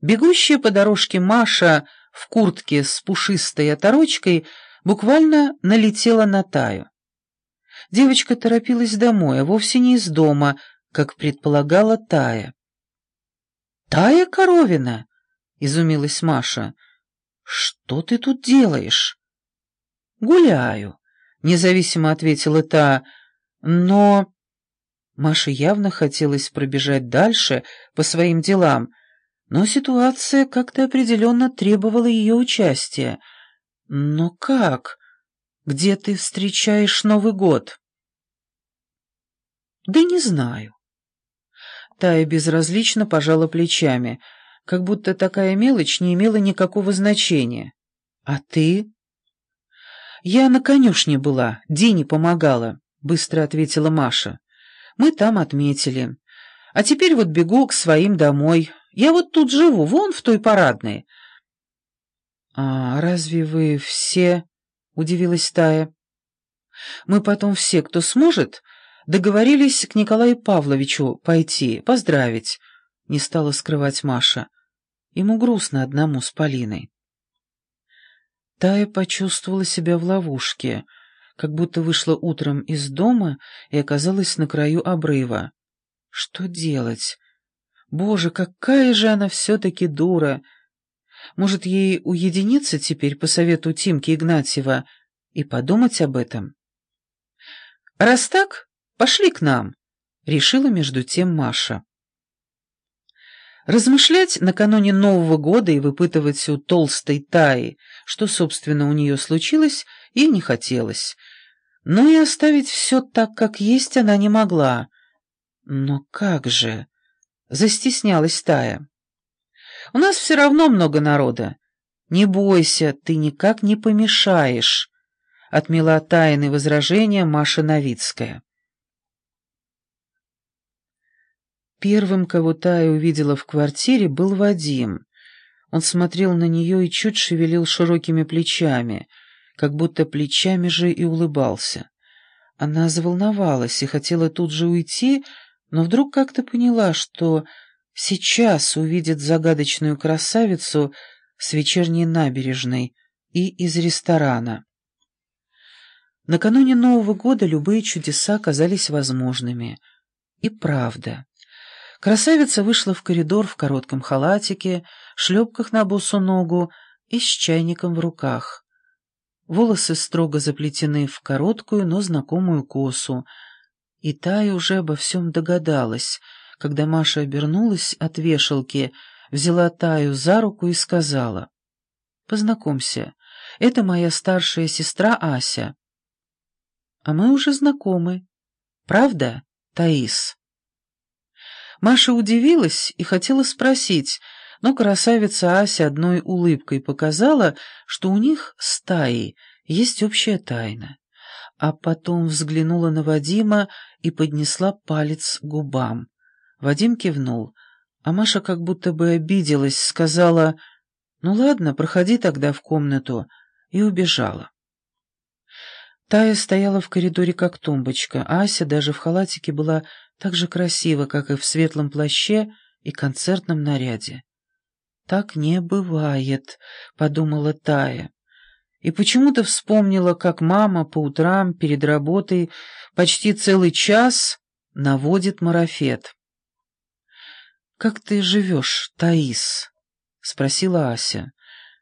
Бегущая по дорожке Маша в куртке с пушистой оторочкой буквально налетела на Таю. Девочка торопилась домой, а вовсе не из дома, как предполагала Тая. «Тая Коровина!» — изумилась Маша. «Что ты тут делаешь?» «Гуляю», — независимо ответила та, — «но...» Маше явно хотелось пробежать дальше по своим делам, но ситуация как-то определенно требовала ее участия. «Но как? Где ты встречаешь Новый год?» «Да не знаю». Тая безразлично пожала плечами, как будто такая мелочь не имела никакого значения. «А ты?» «Я на конюшне была, Дине помогала», — быстро ответила Маша. «Мы там отметили. А теперь вот бегу к своим домой. Я вот тут живу, вон в той парадной». «А разве вы все...» — удивилась Тая. «Мы потом все, кто сможет, договорились к Николаю Павловичу пойти, поздравить», — не стала скрывать Маша. Ему грустно одному с Полиной. Тая почувствовала себя в ловушке, как будто вышла утром из дома и оказалась на краю обрыва. Что делать? Боже, какая же она все-таки дура! Может, ей уединиться теперь по совету Тимки Игнатьева и подумать об этом? «Раз так, пошли к нам», — решила между тем Маша. Размышлять накануне Нового года и выпытывать у толстой Таи, что, собственно, у нее случилось, ей не хотелось. Но и оставить все так, как есть, она не могла. Но как же? Застеснялась Тая. У нас все равно много народа. Не бойся, ты никак не помешаешь, — отмела тайны возражения Маша Новицкая. Первым, кого Тая увидела в квартире, был Вадим. Он смотрел на нее и чуть шевелил широкими плечами, как будто плечами же и улыбался. Она заволновалась и хотела тут же уйти, но вдруг как-то поняла, что сейчас увидит загадочную красавицу с вечерней набережной и из ресторана. Накануне Нового года любые чудеса казались возможными. И правда. Красавица вышла в коридор в коротком халатике, шлепках на босу ногу и с чайником в руках. Волосы строго заплетены в короткую, но знакомую косу. И Тая уже обо всем догадалась, когда Маша обернулась от вешалки, взяла Таю за руку и сказала, «Познакомься, это моя старшая сестра Ася». «А мы уже знакомы. Правда, Таис?» Маша удивилась и хотела спросить, но красавица Ася одной улыбкой показала, что у них с Таей есть общая тайна. А потом взглянула на Вадима и поднесла палец к губам. Вадим кивнул, а Маша как будто бы обиделась, сказала «Ну ладно, проходи тогда в комнату», и убежала. Тая стояла в коридоре как тумбочка, а Ася даже в халатике была так же красива, как и в светлом плаще и концертном наряде. «Так не бывает», — подумала Тая. И почему-то вспомнила, как мама по утрам перед работой почти целый час наводит марафет. «Как ты живешь, Таис?» — спросила Ася.